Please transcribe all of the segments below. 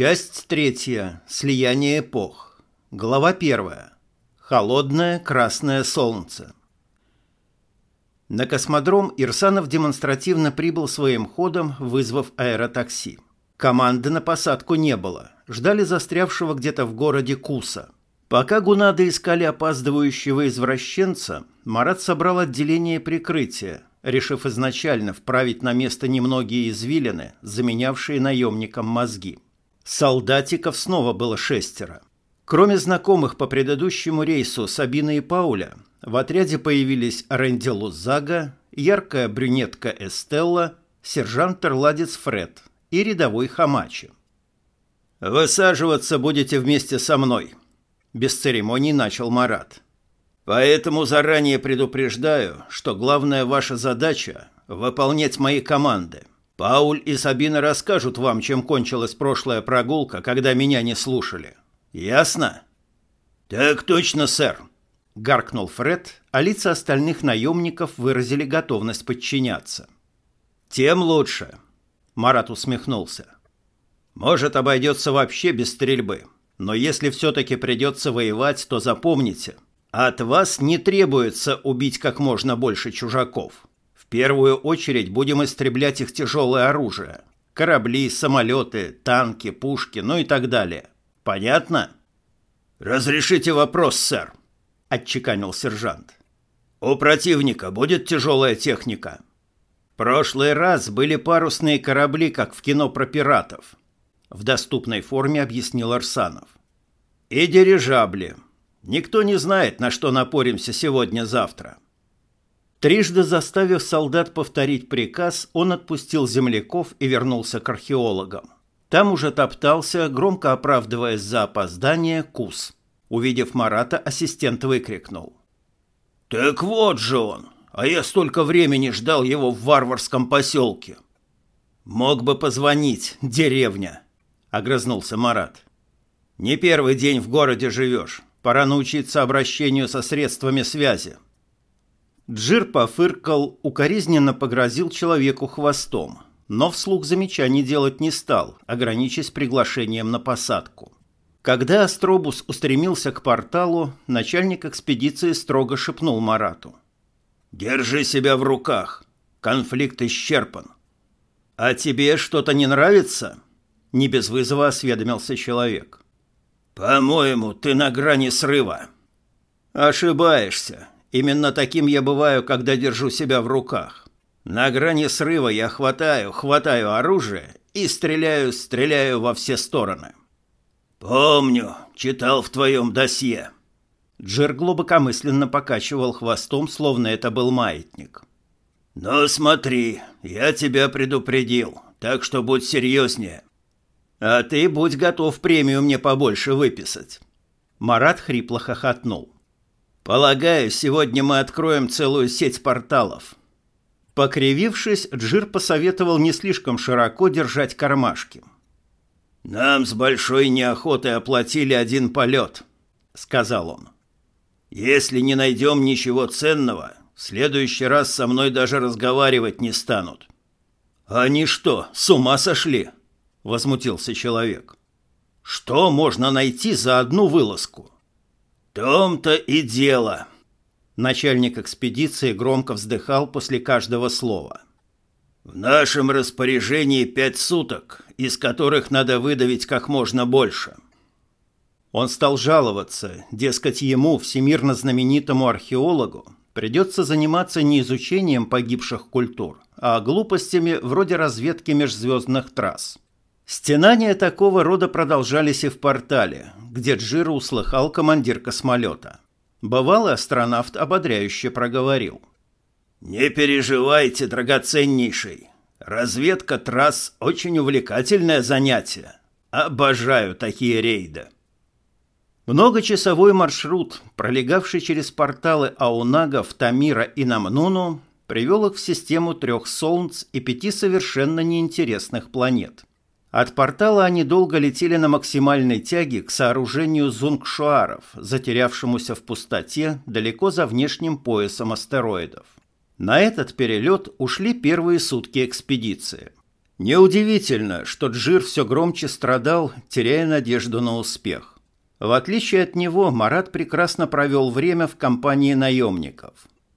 Часть третья. Слияние эпох. Глава первая. Холодное красное солнце. На космодром Ирсанов демонстративно прибыл своим ходом, вызвав аэротакси. Команды на посадку не было. Ждали застрявшего где-то в городе Куса. Пока гунады искали опаздывающего извращенца, Марат собрал отделение прикрытия, решив изначально вправить на место немногие извилины, заменявшие наемникам мозги. Солдатиков снова было шестеро. Кроме знакомых по предыдущему рейсу Сабины и Пауля, в отряде появились Рэнди Лузага, яркая брюнетка Эстелла, сержант-ирладец Фред и рядовой Хамачи. «Высаживаться будете вместе со мной», – без церемоний начал Марат. «Поэтому заранее предупреждаю, что главная ваша задача – выполнять мои команды. Пауль и Сабина расскажут вам, чем кончилась прошлая прогулка, когда меня не слушали. Ясно? Так точно, сэр, гаркнул Фред, а лица остальных наемников выразили готовность подчиняться. Тем лучше, Марат усмехнулся. Может, обойдется вообще без стрельбы. Но если все-таки придется воевать, то запомните, от вас не требуется убить как можно больше чужаков первую очередь будем истреблять их тяжелое оружие. Корабли, самолеты, танки, пушки, ну и так далее. Понятно? «Разрешите вопрос, сэр», — отчеканил сержант. «У противника будет тяжелая техника?» прошлый раз были парусные корабли, как в кино про пиратов», — в доступной форме объяснил Арсанов. «И дирижабли. Никто не знает, на что напоримся сегодня-завтра. Трижды заставив солдат повторить приказ, он отпустил земляков и вернулся к археологам. Там уже топтался, громко оправдываясь за опоздание, Кус. Увидев Марата, ассистент выкрикнул. «Так вот же он! А я столько времени ждал его в варварском поселке!» «Мог бы позвонить, деревня!» — огрызнулся Марат. «Не первый день в городе живешь. Пора научиться обращению со средствами связи. Джир пофыркал, укоризненно погрозил человеку хвостом, но вслух замечаний делать не стал, ограничившись приглашением на посадку. Когда Астробус устремился к порталу, начальник экспедиции строго шепнул Марату. «Держи себя в руках. Конфликт исчерпан». «А тебе что-то не нравится?» Не без вызова осведомился человек. «По-моему, ты на грани срыва». «Ошибаешься. Именно таким я бываю, когда держу себя в руках. На грани срыва я хватаю, хватаю оружие и стреляю, стреляю во все стороны. «Помню, читал в твоем досье». Джер глубокомысленно покачивал хвостом, словно это был маятник. «Но смотри, я тебя предупредил, так что будь серьезнее». «А ты будь готов премию мне побольше выписать». Марат хрипло хохотнул. Полагаю, сегодня мы откроем целую сеть порталов. Покривившись, Джир посоветовал не слишком широко держать кармашки. «Нам с большой неохотой оплатили один полет», — сказал он. «Если не найдем ничего ценного, в следующий раз со мной даже разговаривать не станут». «Они что, с ума сошли?» — возмутился человек. «Что можно найти за одну вылазку?» Том-то и дело. Начальник экспедиции громко вздыхал после каждого слова. В нашем распоряжении пять суток, из которых надо выдавить как можно больше. Он стал жаловаться, дескать, ему, всемирно знаменитому археологу, придется заниматься не изучением погибших культур, а глупостями вроде разведки межзвездных трасс. Стенания такого рода продолжались и в портале, где Джиро услыхал командир космолета. Бывалый астронавт ободряюще проговорил. «Не переживайте, драгоценнейший. Разведка трасс – очень увлекательное занятие. Обожаю такие рейды». Многочасовой маршрут, пролегавший через порталы Аунагов, Тамира и Намнуну, привел их в систему трех солнц и пяти совершенно неинтересных планет – от портала они долго летели на максимальной тяге к сооружению зунгшуаров, затерявшемуся в пустоте далеко за внешним поясом астероидов. На этот перелет ушли первые сутки экспедиции. Неудивительно, что Джир все громче страдал, теряя надежду на успех. В отличие от него, Марат прекрасно провел время в компании наемников.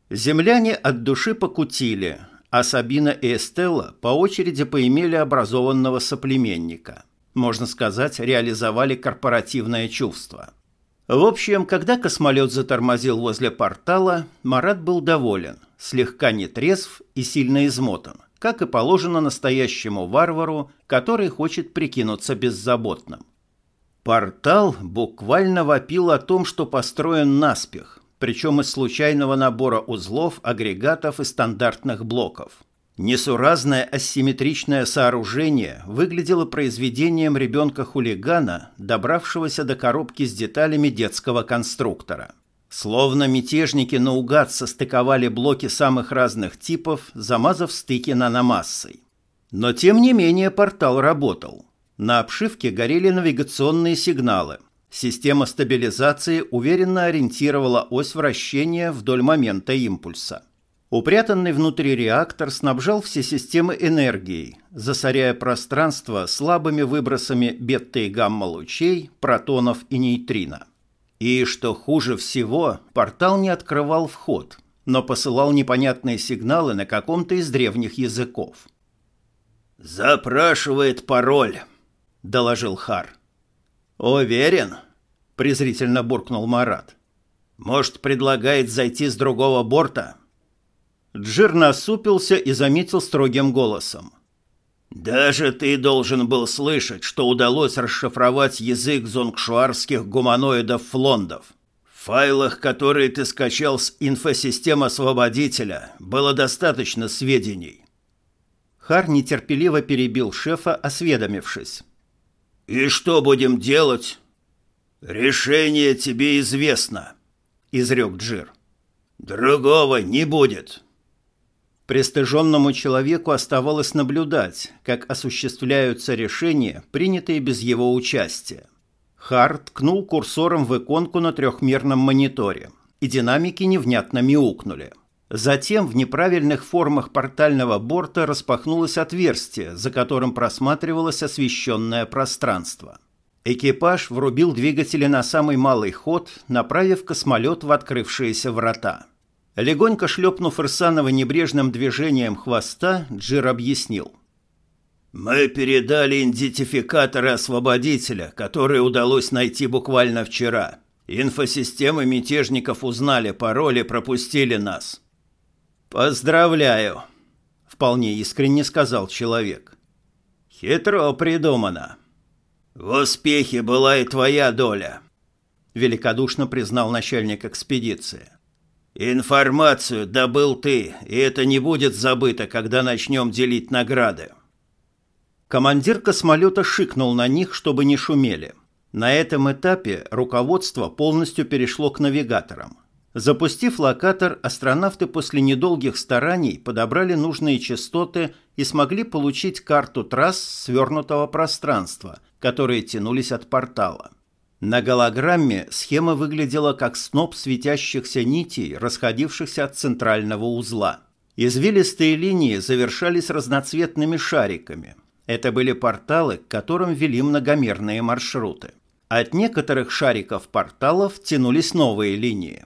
Земляне от души покутили, а Сабина и Эстелла по очереди поимели образованного соплеменника. Можно сказать, реализовали корпоративное чувство. В общем, когда космолет затормозил возле портала, Марат был доволен, слегка нетрезв и сильно измотан, как и положено настоящему варвару, который хочет прикинуться беззаботным. Портал буквально вопил о том, что построен наспех, причем из случайного набора узлов, агрегатов и стандартных блоков. Несуразное асимметричное сооружение выглядело произведением ребенка-хулигана, добравшегося до коробки с деталями детского конструктора. Словно мятежники наугад состыковали блоки самых разных типов, замазав стыки наномассой. Но тем не менее портал работал. На обшивке горели навигационные сигналы – Система стабилизации уверенно ориентировала ось вращения вдоль момента импульса. Упрятанный внутри реактор снабжал все системы энергией, засоряя пространство слабыми выбросами бета и гамма-лучей, протонов и нейтрино. И, что хуже всего, портал не открывал вход, но посылал непонятные сигналы на каком-то из древних языков. «Запрашивает пароль», — доложил Хар. «Уверен?» – презрительно буркнул Марат. «Может, предлагает зайти с другого борта?» Джир насупился и заметил строгим голосом. «Даже ты должен был слышать, что удалось расшифровать язык зонгшуарских гуманоидов-флондов. В файлах, которые ты скачал с инфосистемы освободителя, было достаточно сведений». Хар нетерпеливо перебил шефа, осведомившись. «И что будем делать?» «Решение тебе известно», — изрек Джир. «Другого не будет». Престыженному человеку оставалось наблюдать, как осуществляются решения, принятые без его участия. Харт ткнул курсором в иконку на трехмерном мониторе, и динамики невнятно мяукнули. Затем в неправильных формах портального борта распахнулось отверстие, за которым просматривалось освещенное пространство. Экипаж врубил двигатели на самый малый ход, направив космолет в открывшиеся врата. Легонько шлепнув Ирсанова небрежным движением хвоста, Джир объяснил. «Мы передали идентификаторы освободителя, которые удалось найти буквально вчера. Инфосистемы мятежников узнали пароль и пропустили нас. «Поздравляю!» — вполне искренне сказал человек. «Хитро придумано». «В успехе была и твоя доля», — великодушно признал начальник экспедиции. «Информацию добыл ты, и это не будет забыто, когда начнем делить награды». Командир космолета шикнул на них, чтобы не шумели. На этом этапе руководство полностью перешло к навигаторам. Запустив локатор, астронавты после недолгих стараний подобрали нужные частоты и смогли получить карту трасс свернутого пространства, которые тянулись от портала. На голограмме схема выглядела как сноп светящихся нитей, расходившихся от центрального узла. Извилистые линии завершались разноцветными шариками. Это были порталы, к которым вели многомерные маршруты. От некоторых шариков порталов тянулись новые линии.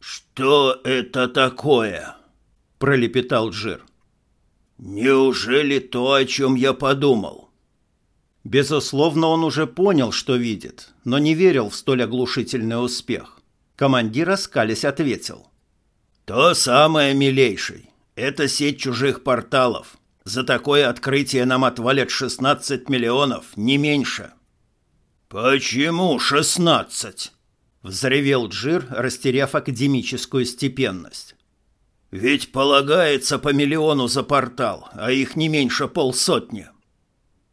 «Что это такое?» – пролепетал Джир. «Неужели то, о чем я подумал?» Безусловно, он уже понял, что видит, но не верил в столь оглушительный успех. Командир, оскались, ответил. «То самое, милейший. Это сеть чужих порталов. За такое открытие нам отвалят 16 миллионов, не меньше». «Почему 16?» Взревел Джир, растеряв академическую степенность. «Ведь полагается по миллиону за портал, а их не меньше полсотни».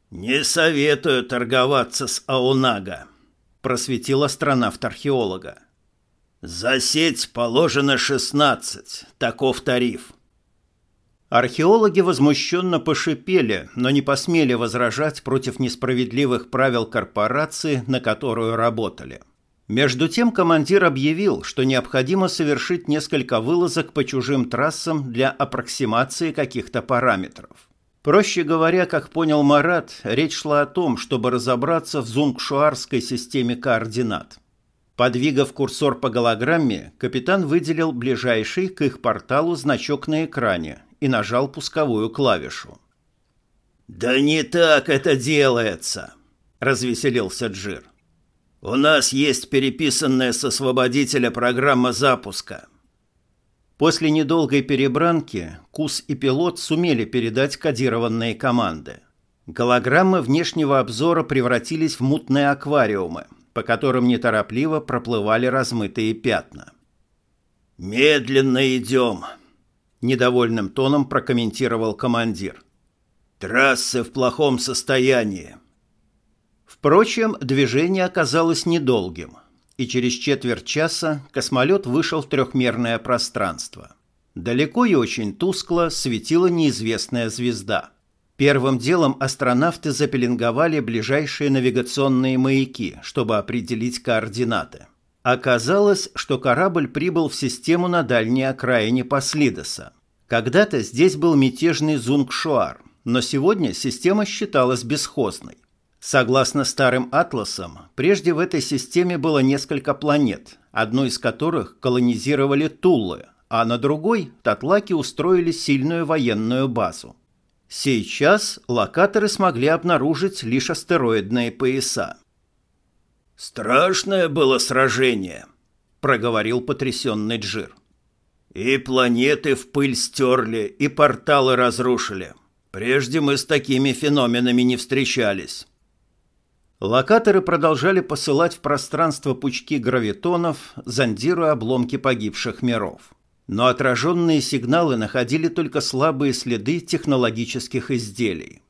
«Не советую торговаться с Аунага», — просветил астронавт-археолога. «За сеть положено 16, таков тариф». Археологи возмущенно пошипели, но не посмели возражать против несправедливых правил корпорации, на которую работали. Между тем командир объявил, что необходимо совершить несколько вылазок по чужим трассам для аппроксимации каких-то параметров. Проще говоря, как понял Марат, речь шла о том, чтобы разобраться в зунгшуарской системе координат. Подвигав курсор по голограмме, капитан выделил ближайший к их порталу значок на экране и нажал пусковую клавишу. «Да не так это делается!» — развеселился Джир. «У нас есть переписанная с освободителя программа запуска». После недолгой перебранки Кус и пилот сумели передать кодированные команды. Голограммы внешнего обзора превратились в мутные аквариумы, по которым неторопливо проплывали размытые пятна. «Медленно идем», — недовольным тоном прокомментировал командир. «Трассы в плохом состоянии». Впрочем, движение оказалось недолгим — и через четверть часа космолет вышел в трехмерное пространство. Далеко и очень тускло светила неизвестная звезда. Первым делом астронавты запеленговали ближайшие навигационные маяки, чтобы определить координаты. Оказалось, что корабль прибыл в систему на дальней окраине Паслидоса. Когда-то здесь был мятежный Зунгшуар, но сегодня система считалась бесхозной. Согласно старым атласам, прежде в этой системе было несколько планет, одну из которых колонизировали Туллы, а на другой татлаки устроили сильную военную базу. Сейчас локаторы смогли обнаружить лишь астероидные пояса. «Страшное было сражение», — проговорил потрясенный Джир. «И планеты в пыль стерли, и порталы разрушили. Прежде мы с такими феноменами не встречались». Локаторы продолжали посылать в пространство пучки гравитонов, зондируя обломки погибших миров. Но отраженные сигналы находили только слабые следы технологических изделий.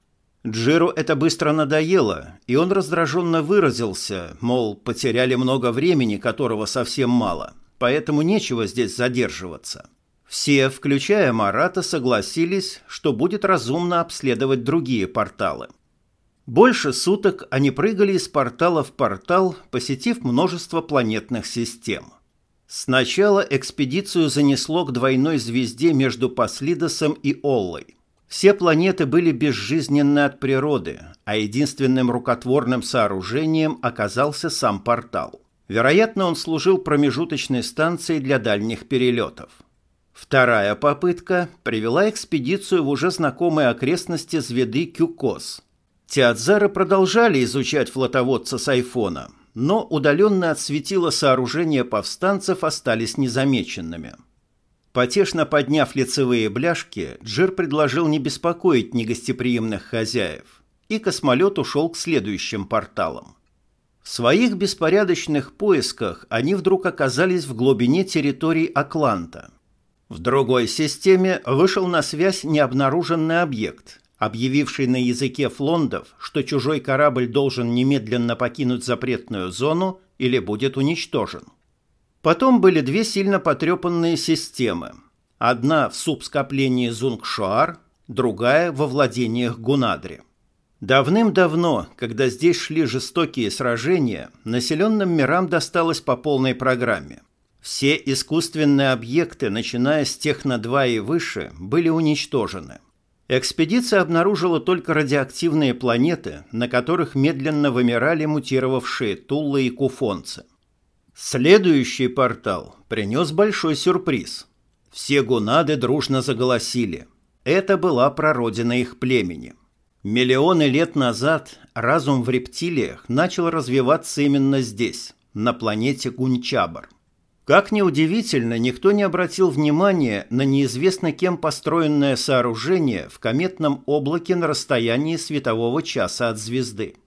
Джиру это быстро надоело, и он раздраженно выразился, мол, потеряли много времени, которого совсем мало, поэтому нечего здесь задерживаться. Все, включая Марата, согласились, что будет разумно обследовать другие порталы. Больше суток они прыгали из портала в портал, посетив множество планетных систем. Сначала экспедицию занесло к двойной звезде между Паслидосом и Оллой. Все планеты были безжизненны от природы, а единственным рукотворным сооружением оказался сам портал. Вероятно, он служил промежуточной станцией для дальних перелетов. Вторая попытка привела экспедицию в уже знакомые окрестности звезды Кюкос – Теодзары продолжали изучать флотоводца с айфона, но удаленно от светила сооружения повстанцев остались незамеченными. Потешно подняв лицевые бляшки, Джир предложил не беспокоить негостеприимных хозяев, и космолет ушел к следующим порталам. В своих беспорядочных поисках они вдруг оказались в глубине территории Акланта. В другой системе вышел на связь необнаруженный объект, объявивший на языке флондов, что чужой корабль должен немедленно покинуть запретную зону или будет уничтожен. Потом были две сильно потрепанные системы. Одна в субскоплении Зунгшуар, другая во владениях Гунадри. Давным-давно, когда здесь шли жестокие сражения, населенным мирам досталось по полной программе. Все искусственные объекты, начиная с Техно-2 и выше, были уничтожены. Экспедиция обнаружила только радиоактивные планеты, на которых медленно вымирали мутировавшие туллы и куфонцы. Следующий портал принес большой сюрприз. Все гунады дружно заголосили. Это была прародина их племени. Миллионы лет назад разум в рептилиях начал развиваться именно здесь, на планете Гунчабар. Как ни удивительно, никто не обратил внимания на неизвестно кем построенное сооружение в кометном облаке на расстоянии светового часа от звезды.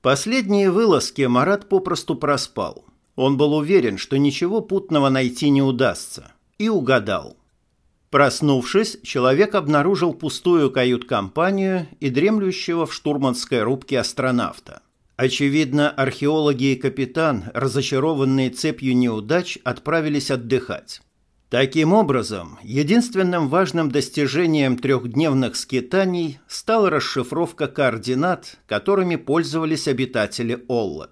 Последние вылазки Марат попросту проспал. Он был уверен, что ничего путного найти не удастся. И угадал. Проснувшись, человек обнаружил пустую кают-компанию и дремлющего в штурманской рубке астронавта. Очевидно, археологи и капитан, разочарованные цепью неудач, отправились отдыхать. Таким образом, единственным важным достижением трехдневных скитаний стала расшифровка координат, которыми пользовались обитатели Олла.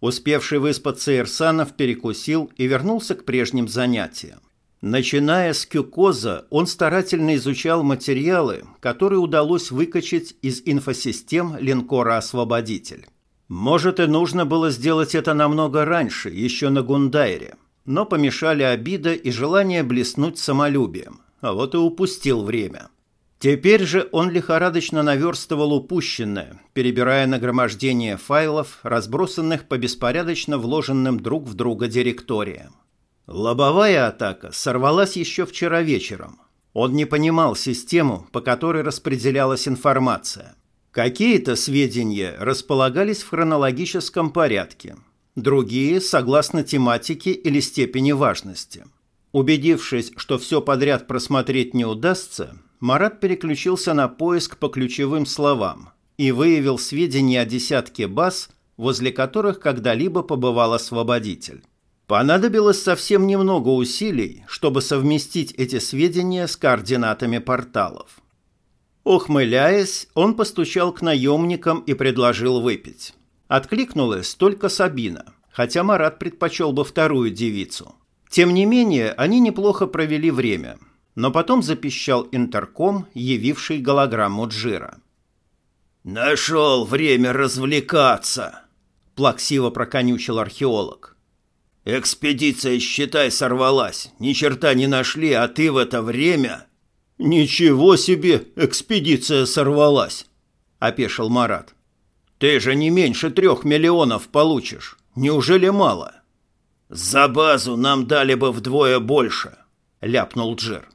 Успевший выспаться Ирсанов перекусил и вернулся к прежним занятиям. Начиная с Кюкоза, он старательно изучал материалы, которые удалось выкачать из инфосистем линкора «Освободитель». Может, и нужно было сделать это намного раньше, еще на Гундайре, но помешали обида и желание блеснуть самолюбием, а вот и упустил время. Теперь же он лихорадочно наверстывал упущенное, перебирая нагромождение файлов, разбросанных по беспорядочно вложенным друг в друга директориям. Лобовая атака сорвалась еще вчера вечером. Он не понимал систему, по которой распределялась информация. Какие-то сведения располагались в хронологическом порядке, другие – согласно тематике или степени важности. Убедившись, что все подряд просмотреть не удастся, Марат переключился на поиск по ключевым словам и выявил сведения о десятке баз, возле которых когда-либо побывал освободитель. Понадобилось совсем немного усилий, чтобы совместить эти сведения с координатами порталов. Ухмыляясь, он постучал к наемникам и предложил выпить. Откликнулась только Сабина, хотя Марат предпочел бы вторую девицу. Тем не менее, они неплохо провели время, но потом запищал интерком, явивший голограмму Джира. «Нашел время развлекаться!» – плаксиво проконючил археолог. Экспедиция, считай, сорвалась. Ни черта не нашли, а ты в это время... Ничего себе, экспедиция сорвалась, опешил Марат. Ты же не меньше трех миллионов получишь. Неужели мало? За базу нам дали бы вдвое больше, ляпнул Джер.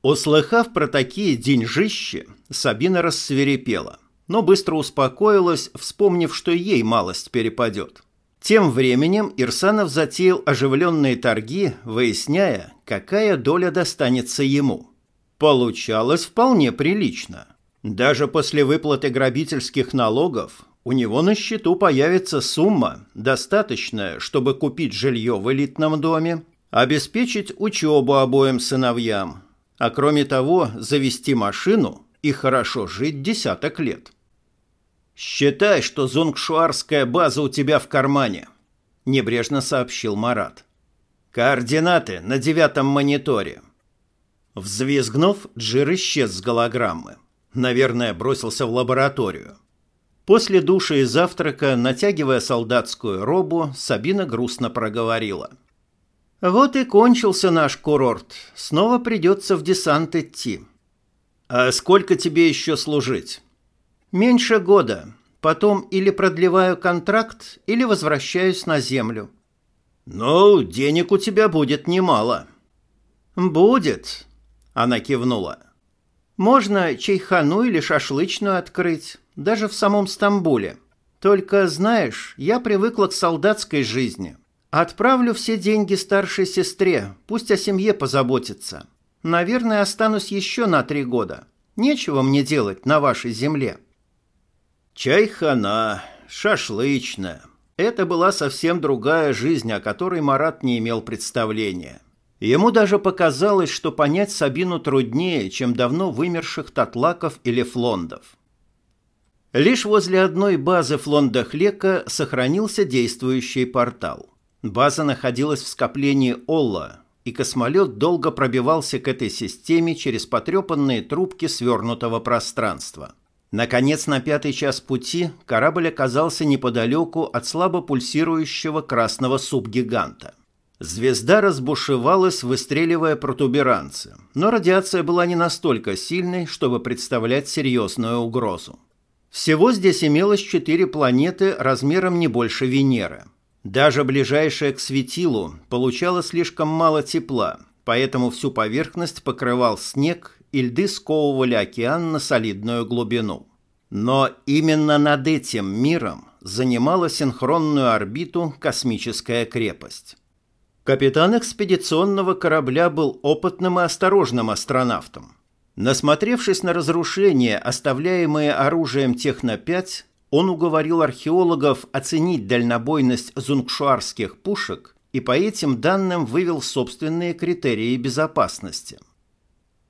Услыхав про такие деньжищи, Сабина рассверепела, но быстро успокоилась, вспомнив, что ей малость перепадет. Тем временем Ирсанов затеял оживленные торги, выясняя, какая доля достанется ему. Получалось вполне прилично. Даже после выплаты грабительских налогов у него на счету появится сумма, достаточная, чтобы купить жилье в элитном доме, обеспечить учебу обоим сыновьям, а кроме того завести машину и хорошо жить десяток лет. «Считай, что зонгшуарская база у тебя в кармане», – небрежно сообщил Марат. «Координаты на девятом мониторе». Взвизгнув, Джир исчез с голограммы. Наверное, бросился в лабораторию. После душа и завтрака, натягивая солдатскую робу, Сабина грустно проговорила. «Вот и кончился наш курорт. Снова придется в десант идти». «А сколько тебе еще служить?» Меньше года. Потом или продлеваю контракт, или возвращаюсь на землю. Ну, денег у тебя будет немало. Будет, она кивнула. Можно чайхану или шашлычную открыть, даже в самом Стамбуле. Только, знаешь, я привыкла к солдатской жизни. Отправлю все деньги старшей сестре, пусть о семье позаботится. Наверное, останусь еще на три года. Нечего мне делать на вашей земле. Чайхана, шашлычная. Это была совсем другая жизнь, о которой Марат не имел представления. Ему даже показалось, что понять Сабину труднее, чем давно вымерших татлаков или флондов. Лишь возле одной базы флонда Хлека сохранился действующий портал. База находилась в скоплении Олла, и космолет долго пробивался к этой системе через потрепанные трубки свернутого пространства. Наконец, на пятый час пути корабль оказался неподалеку от слабо пульсирующего красного субгиганта. Звезда разбушевалась, выстреливая протуберанцы, но радиация была не настолько сильной, чтобы представлять серьезную угрозу. Всего здесь имелось четыре планеты размером не больше Венеры. Даже ближайшая к светилу получала слишком мало тепла, поэтому всю поверхность покрывал снег и льды сковывали океан на солидную глубину. Но именно над этим миром занимала синхронную орбиту космическая крепость. Капитан экспедиционного корабля был опытным и осторожным астронавтом. Насмотревшись на разрушения, оставляемые оружием Техно-5, он уговорил археологов оценить дальнобойность зунгшуарских пушек и по этим данным вывел собственные критерии безопасности –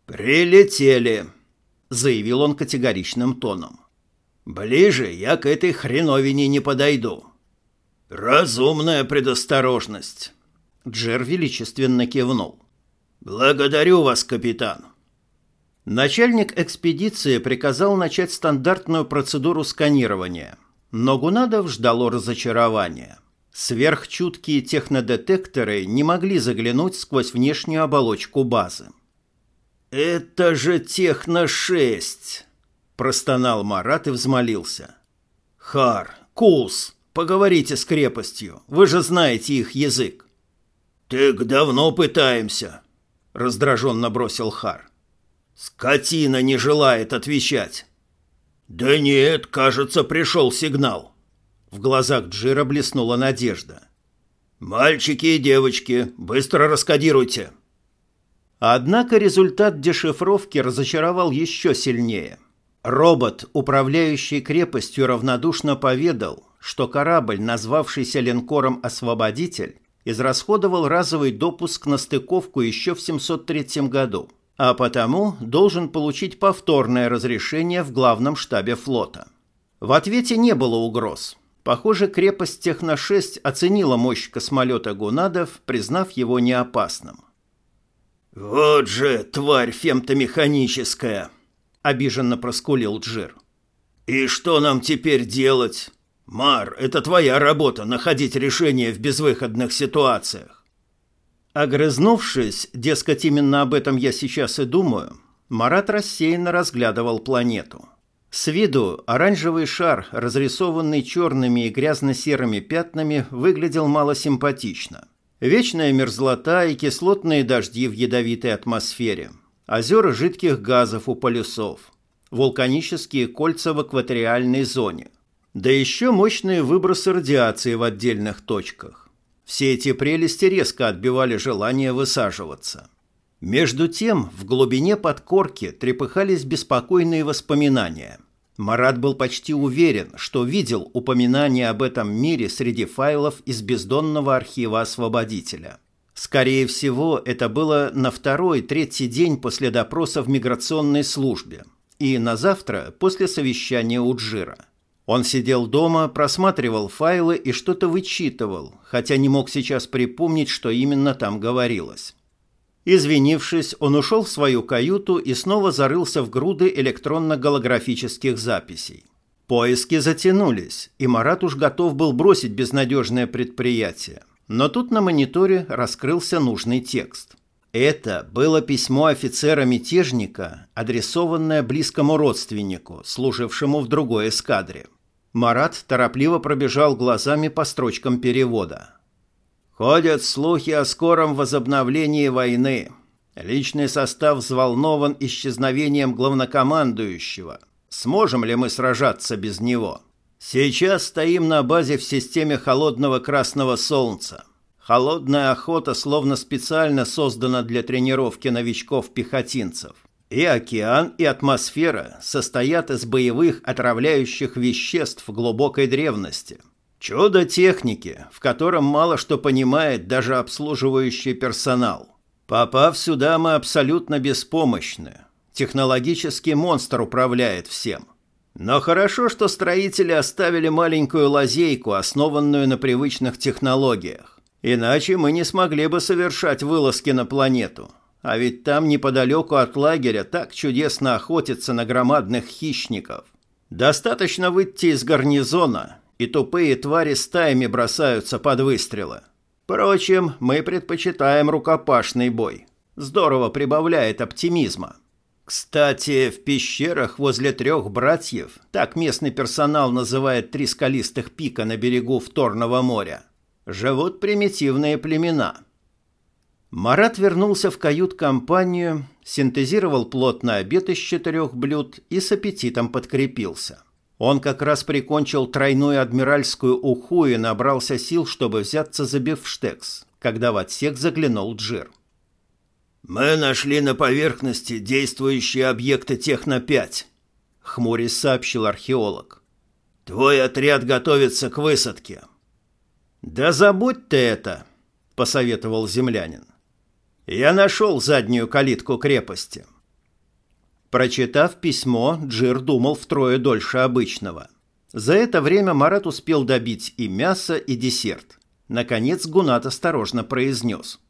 «Прилетели», — заявил он категоричным тоном. «Ближе я к этой хреновине не подойду». «Разумная предосторожность», — Джер величественно кивнул. «Благодарю вас, капитан». Начальник экспедиции приказал начать стандартную процедуру сканирования, но Гунадов ждало разочарования. Сверхчуткие технодетекторы не могли заглянуть сквозь внешнюю оболочку базы. «Это же Техно-6!» – простонал Марат и взмолился. «Хар, Кулс, поговорите с крепостью, вы же знаете их язык». «Так давно пытаемся», – раздраженно бросил Хар. «Скотина не желает отвечать». «Да нет, кажется, пришел сигнал». В глазах Джира блеснула надежда. «Мальчики и девочки, быстро раскодируйте!» Однако результат дешифровки разочаровал еще сильнее. Робот, управляющий крепостью, равнодушно поведал, что корабль, назвавшийся линкором «Освободитель», израсходовал разовый допуск на стыковку еще в 703 году, а потому должен получить повторное разрешение в главном штабе флота. В ответе не было угроз. Похоже, крепость Техно-6 оценила мощь космолета Гунадов, признав его неопасным. «Вот же тварь фемтомеханическая!» — обиженно проскулил Джир. «И что нам теперь делать? Мар, это твоя работа — находить решение в безвыходных ситуациях». Огрызнувшись, дескать, именно об этом я сейчас и думаю, Марат рассеянно разглядывал планету. С виду оранжевый шар, разрисованный черными и грязно-серыми пятнами, выглядел малосимпатично — Вечная мерзлота и кислотные дожди в ядовитой атмосфере. Озера жидких газов у полюсов. Вулканические кольца в экваториальной зоне. Да еще мощные выбросы радиации в отдельных точках. Все эти прелести резко отбивали желание высаживаться. Между тем, в глубине подкорки трепыхались беспокойные воспоминания – Марат был почти уверен, что видел упоминание об этом мире среди файлов из бездонного архива освободителя. Скорее всего, это было на второй-третий день после допроса в миграционной службе и на завтра после совещания у Джира. Он сидел дома, просматривал файлы и что-то вычитывал, хотя не мог сейчас припомнить, что именно там говорилось. Извинившись, он ушел в свою каюту и снова зарылся в груды электронно-голографических записей. Поиски затянулись, и Марат уж готов был бросить безнадежное предприятие. Но тут на мониторе раскрылся нужный текст. Это было письмо офицера-мятежника, адресованное близкому родственнику, служившему в другой эскадре. Марат торопливо пробежал глазами по строчкам перевода – Ходят слухи о скором возобновлении войны. Личный состав взволнован исчезновением главнокомандующего. Сможем ли мы сражаться без него? Сейчас стоим на базе в системе холодного красного солнца. Холодная охота словно специально создана для тренировки новичков-пехотинцев. И океан, и атмосфера состоят из боевых отравляющих веществ глубокой древности – Чудо техники, в котором мало что понимает даже обслуживающий персонал. Попав сюда, мы абсолютно беспомощны. Технологический монстр управляет всем. Но хорошо, что строители оставили маленькую лазейку, основанную на привычных технологиях. Иначе мы не смогли бы совершать вылазки на планету. А ведь там неподалеку от лагеря так чудесно охотятся на громадных хищников. Достаточно выйти из гарнизона, и тупые твари стаями бросаются под выстрелы. Впрочем, мы предпочитаем рукопашный бой. Здорово прибавляет оптимизма. Кстати, в пещерах возле трех братьев, так местный персонал называет три скалистых пика на берегу Вторного моря, живут примитивные племена. Марат вернулся в кают-компанию, синтезировал плотный обед из четырех блюд и с аппетитом подкрепился. Он как раз прикончил тройную адмиральскую уху и набрался сил, чтобы взяться за бифштекс, когда в отсек заглянул Джир. «Мы нашли на поверхности действующие объекты Техно-5», — хмурясь сообщил археолог. «Твой отряд готовится к высадке». «Да забудь ты это», — посоветовал землянин. «Я нашел заднюю калитку крепости». Прочитав письмо, Джир думал втрое дольше обычного. За это время Марат успел добить и мясо, и десерт. Наконец Гунат осторожно произнес.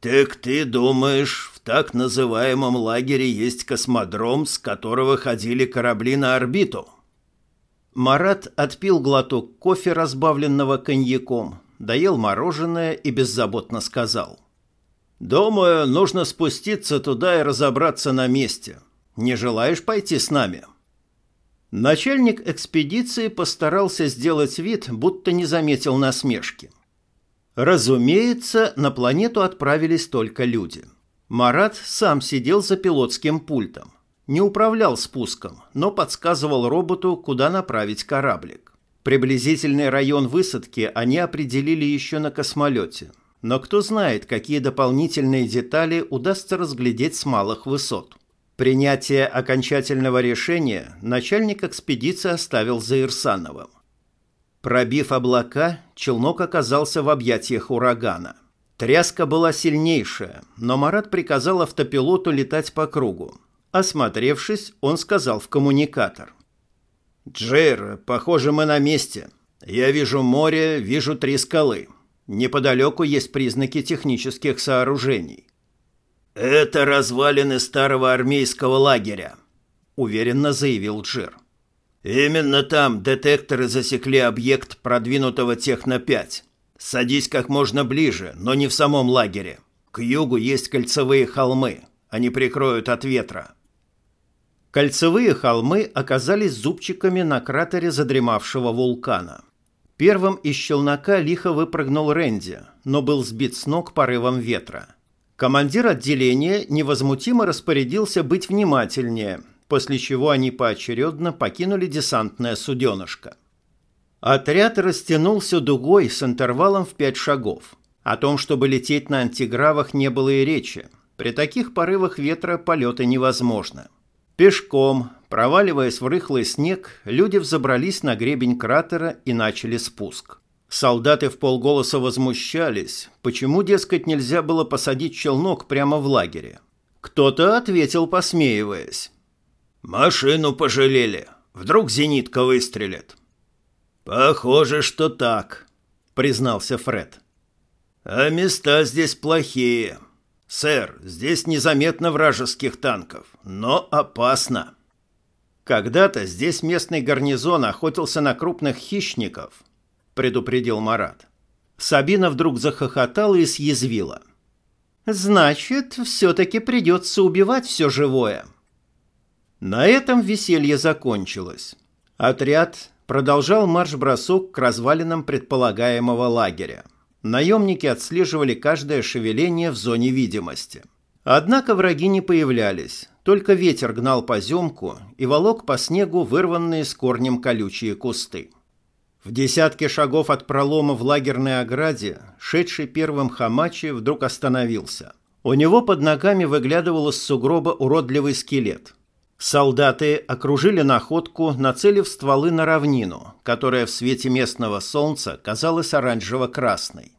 «Так ты думаешь, в так называемом лагере есть космодром, с которого ходили корабли на орбиту?» Марат отпил глоток кофе, разбавленного коньяком, доел мороженое и беззаботно сказал. «Думаю, нужно спуститься туда и разобраться на месте. Не желаешь пойти с нами?» Начальник экспедиции постарался сделать вид, будто не заметил насмешки. Разумеется, на планету отправились только люди. Марат сам сидел за пилотским пультом. Не управлял спуском, но подсказывал роботу, куда направить кораблик. Приблизительный район высадки они определили еще на космолете. Но кто знает, какие дополнительные детали удастся разглядеть с малых высот. Принятие окончательного решения начальник экспедиции оставил за Ирсановым. Пробив облака, челнок оказался в объятиях урагана. Тряска была сильнейшая, но Марат приказал автопилоту летать по кругу. Осмотревшись, он сказал в коммуникатор. «Джейр, похоже, мы на месте. Я вижу море, вижу три скалы. Неподалеку есть признаки технических сооружений. «Это развалины старого армейского лагеря», — уверенно заявил Джир. «Именно там детекторы засекли объект продвинутого Техно-5. Садись как можно ближе, но не в самом лагере. К югу есть кольцевые холмы. Они прикроют от ветра». Кольцевые холмы оказались зубчиками на кратере задремавшего вулкана. Первым из челнока лихо выпрыгнул Рэнди, но был сбит с ног порывом ветра. Командир отделения невозмутимо распорядился быть внимательнее, после чего они поочередно покинули десантное суденышко. Отряд растянулся дугой с интервалом в пять шагов. О том, чтобы лететь на антигравах, не было и речи. При таких порывах ветра полеты невозможно. Пешком, проваливаясь в рыхлый снег, люди взобрались на гребень кратера и начали спуск. Солдаты в полголоса возмущались, почему, дескать, нельзя было посадить челнок прямо в лагере. Кто-то ответил, посмеиваясь. «Машину пожалели. Вдруг зенитка выстрелит». «Похоже, что так», — признался Фред. «А места здесь плохие. Сэр, здесь незаметно вражеских танков, но опасно». Когда-то здесь местный гарнизон охотился на крупных хищников, – предупредил Марат. Сабина вдруг захохотала и съязвила. «Значит, все-таки придется убивать все живое». На этом веселье закончилось. Отряд продолжал марш-бросок к развалинам предполагаемого лагеря. Наемники отслеживали каждое шевеление в зоне видимости. Однако враги не появлялись, только ветер гнал поземку и волок по снегу вырванные с корнем колючие кусты. В десятке шагов от пролома в лагерной ограде, шедший первым Хамачи вдруг остановился. У него под ногами выглядывал из сугроба уродливый скелет. Солдаты окружили находку, нацелив стволы на равнину, которая в свете местного солнца казалась оранжево-красной.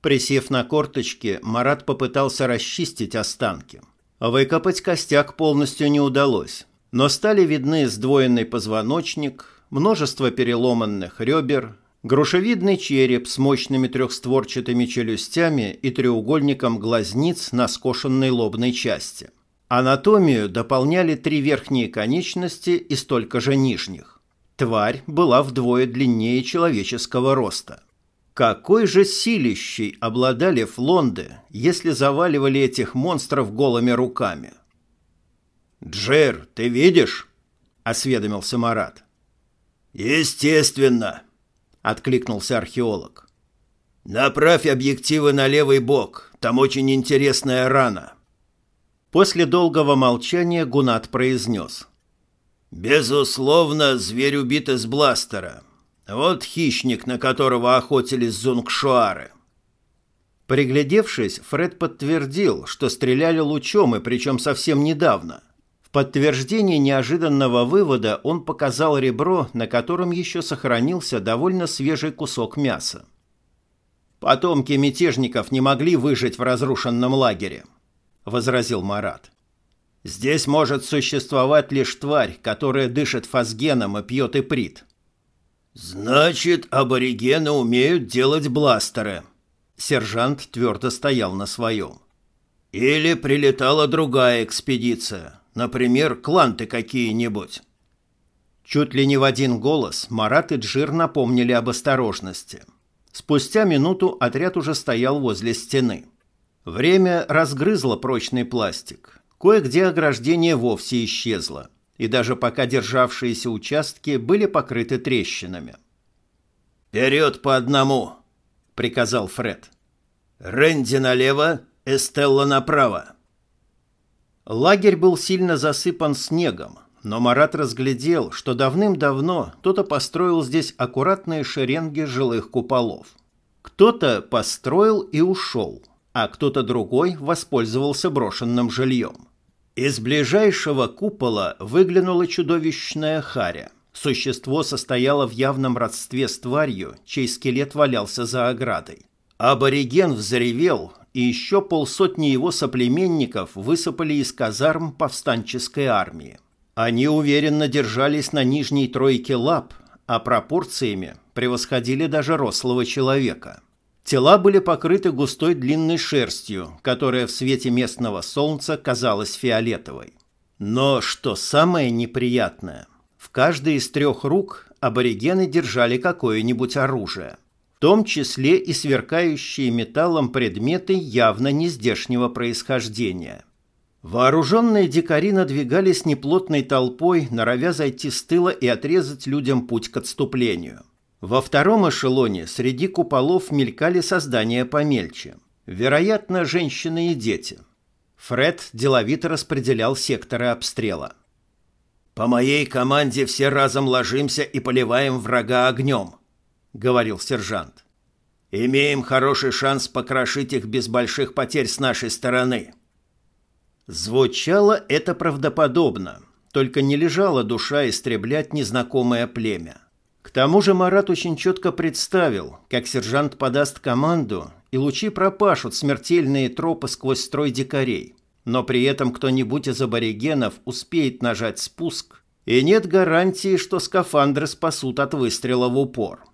Присев на корточки, Марат попытался расчистить останки. Выкопать костяк полностью не удалось, но стали видны сдвоенный позвоночник, множество переломанных ребер, грушевидный череп с мощными трехстворчатыми челюстями и треугольником глазниц на скошенной лобной части. Анатомию дополняли три верхние конечности и столько же нижних. Тварь была вдвое длиннее человеческого роста. Какой же силищей обладали флонды, если заваливали этих монстров голыми руками? «Джер, ты видишь?» – осведомился Марат. «Естественно», — откликнулся археолог. «Направь объективы на левый бок, там очень интересная рана». После долгого молчания Гунат произнес. «Безусловно, зверь убит из бластера. Вот хищник, на которого охотились зунгшуары». Приглядевшись, Фред подтвердил, что стреляли лучом и причем совсем недавно подтверждение неожиданного вывода он показал ребро, на котором еще сохранился довольно свежий кусок мяса. «Потомки мятежников не могли выжить в разрушенном лагере», — возразил Марат. «Здесь может существовать лишь тварь, которая дышит фосгеном и пьет иприт». «Значит, аборигены умеют делать бластеры», — сержант твердо стоял на своем. Или прилетала другая экспедиция, например, кланты какие-нибудь. Чуть ли не в один голос Марат и Джир напомнили об осторожности. Спустя минуту отряд уже стоял возле стены. Время разгрызло прочный пластик. Кое-где ограждение вовсе исчезло, и даже пока державшиеся участки были покрыты трещинами. «Вперед по одному!» — приказал Фред. «Рэнди налево, Эстелла направо!» Лагерь был сильно засыпан снегом, но Марат разглядел, что давным-давно кто-то построил здесь аккуратные шеренги жилых куполов. Кто-то построил и ушел, а кто-то другой воспользовался брошенным жильем. Из ближайшего купола выглянула чудовищная харя. Существо состояло в явном родстве с тварью, чей скелет валялся за оградой. Абориген взревел, и еще полсотни его соплеменников высыпали из казарм повстанческой армии. Они уверенно держались на нижней тройке лап, а пропорциями превосходили даже рослого человека. Тела были покрыты густой длинной шерстью, которая в свете местного солнца казалась фиолетовой. Но что самое неприятное, в каждой из трех рук аборигены держали какое-нибудь оружие, в том числе и сверкающие металлом предметы явно нездешнего происхождения – Вооруженные дикари надвигались неплотной толпой, норовя зайти с тыла и отрезать людям путь к отступлению. Во втором эшелоне среди куполов мелькали создания помельче. Вероятно, женщины и дети. Фред деловито распределял секторы обстрела. «По моей команде все разом ложимся и поливаем врага огнем», — говорил сержант. «Имеем хороший шанс покрошить их без больших потерь с нашей стороны». Звучало это правдоподобно, только не лежала душа истреблять незнакомое племя. К тому же Марат очень четко представил, как сержант подаст команду, и лучи пропашут смертельные тропы сквозь строй дикарей. Но при этом кто-нибудь из аборигенов успеет нажать спуск, и нет гарантии, что скафандры спасут от выстрела в упор.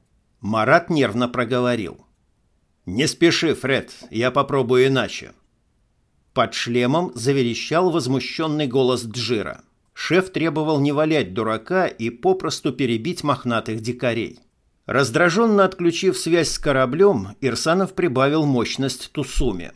Марат нервно проговорил. «Не спеши, Фред, я попробую иначе». Под шлемом заверещал возмущенный голос Джира. Шеф требовал не валять дурака и попросту перебить мохнатых дикарей. Раздраженно отключив связь с кораблем, Ирсанов прибавил мощность Тусуме.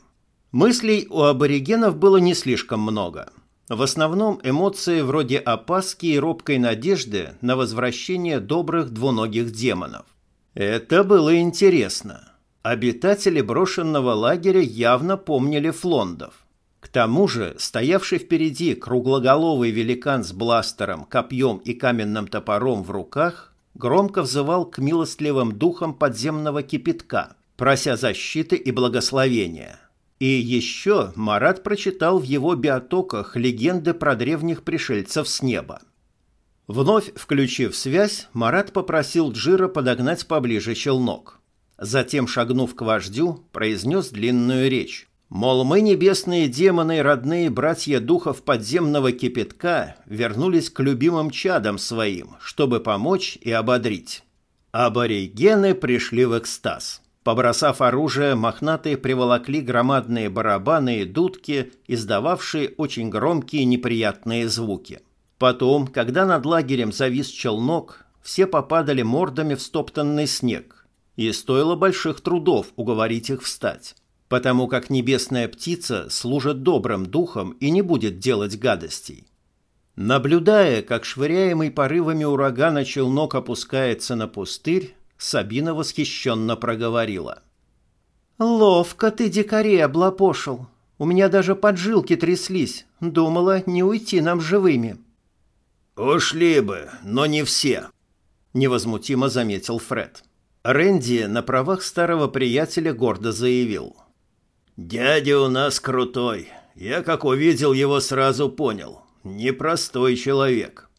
Мыслей у аборигенов было не слишком много. В основном эмоции вроде опаски и робкой надежды на возвращение добрых двуногих демонов. Это было интересно. Обитатели брошенного лагеря явно помнили флондов. К тому же, стоявший впереди круглоголовый великан с бластером, копьем и каменным топором в руках громко взывал к милостливым духам подземного кипятка, прося защиты и благословения. И еще Марат прочитал в его биотоках легенды про древних пришельцев с неба. Вновь включив связь, Марат попросил Джира подогнать поближе челнок. Затем, шагнув к вождю, произнес длинную речь. Мол, мы, небесные демоны, родные братья духов подземного кипятка, вернулись к любимым чадам своим, чтобы помочь и ободрить. Аборигены пришли в экстаз. Побросав оружие, мохнатые приволокли громадные барабаны и дудки, издававшие очень громкие неприятные звуки. Потом, когда над лагерем завис челнок, все попадали мордами в стоптанный снег, и стоило больших трудов уговорить их встать потому как небесная птица служит добрым духом и не будет делать гадостей. Наблюдая, как швыряемый порывами урагана челнок опускается на пустырь, Сабина восхищенно проговорила. «Ловко ты дикарей облапошил. У меня даже поджилки тряслись. Думала, не уйти нам живыми». «Ушли бы, но не все», — невозмутимо заметил Фред. Рэнди на правах старого приятеля гордо заявил. «Дядя у нас крутой. Я, как увидел его, сразу понял. Непростой человек».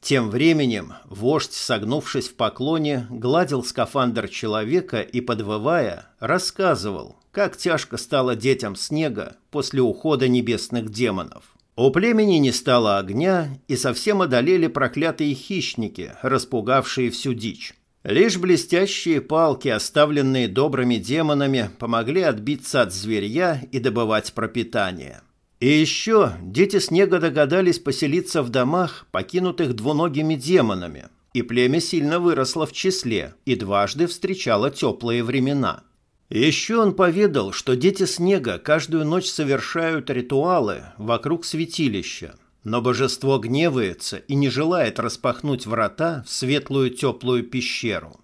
Тем временем вождь, согнувшись в поклоне, гладил скафандр человека и, подвывая, рассказывал, как тяжко стало детям снега после ухода небесных демонов. У племени не стало огня, и совсем одолели проклятые хищники, распугавшие всю дичь. Лишь блестящие палки, оставленные добрыми демонами, помогли отбиться от зверья и добывать пропитание. И еще дети снега догадались поселиться в домах, покинутых двуногими демонами, и племя сильно выросло в числе и дважды встречало теплые времена. Еще он поведал, что дети снега каждую ночь совершают ритуалы вокруг святилища, но божество гневается и не желает распахнуть врата в светлую теплую пещеру.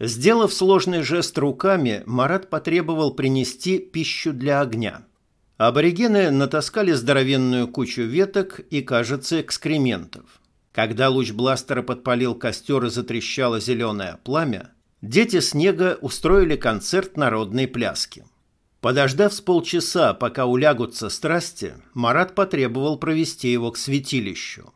Сделав сложный жест руками, Марат потребовал принести пищу для огня. Аборигены натаскали здоровенную кучу веток и, кажется, экскрементов. Когда луч бластера подпалил костер и затрещало зеленое пламя, дети снега устроили концерт народной пляски. Подождав с полчаса, пока улягутся страсти, Марат потребовал провести его к святилищу.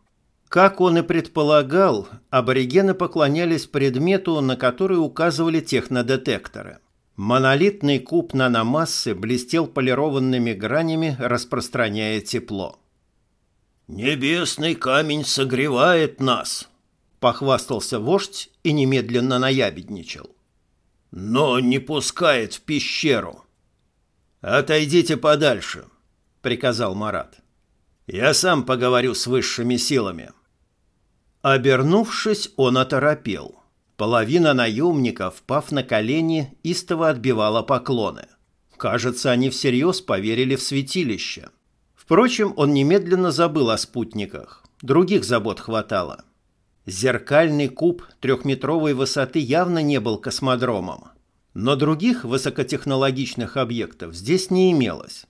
Как он и предполагал, аборигены поклонялись предмету, на который указывали технодетекторы. Монолитный куб наномассы блестел полированными гранями, распространяя тепло. «Небесный камень согревает нас», — похвастался вождь и немедленно наябедничал. «Но не пускает в пещеру». «Отойдите подальше», — приказал Марат. «Я сам поговорю с высшими силами». Обернувшись, он оторопел. Половина наемников, пав на колени, истово отбивала поклоны. Кажется, они всерьез поверили в святилище. Впрочем, он немедленно забыл о спутниках. Других забот хватало. Зеркальный куб трехметровой высоты явно не был космодромом. Но других высокотехнологичных объектов здесь не имелось.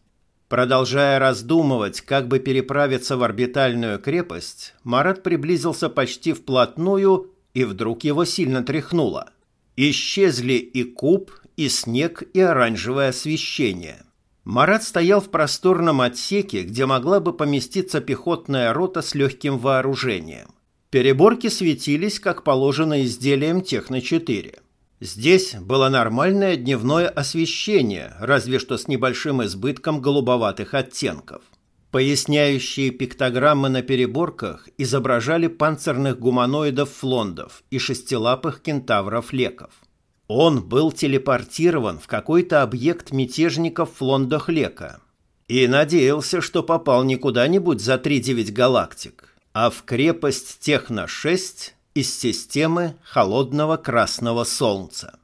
Продолжая раздумывать, как бы переправиться в орбитальную крепость, Марат приблизился почти вплотную, и вдруг его сильно тряхнуло. Исчезли и куб, и снег, и оранжевое освещение – Марат стоял в просторном отсеке, где могла бы поместиться пехотная рота с легким вооружением. Переборки светились, как положено изделием Техно-4. Здесь было нормальное дневное освещение, разве что с небольшим избытком голубоватых оттенков. Поясняющие пиктограммы на переборках изображали панцирных гуманоидов-флондов и шестилапых кентавров-леков. Он был телепортирован в какой-то объект мятежников Флондохлека и надеялся, что попал не куда-нибудь за 3-9 галактик, а в крепость Техно-6 из системы холодного красного солнца.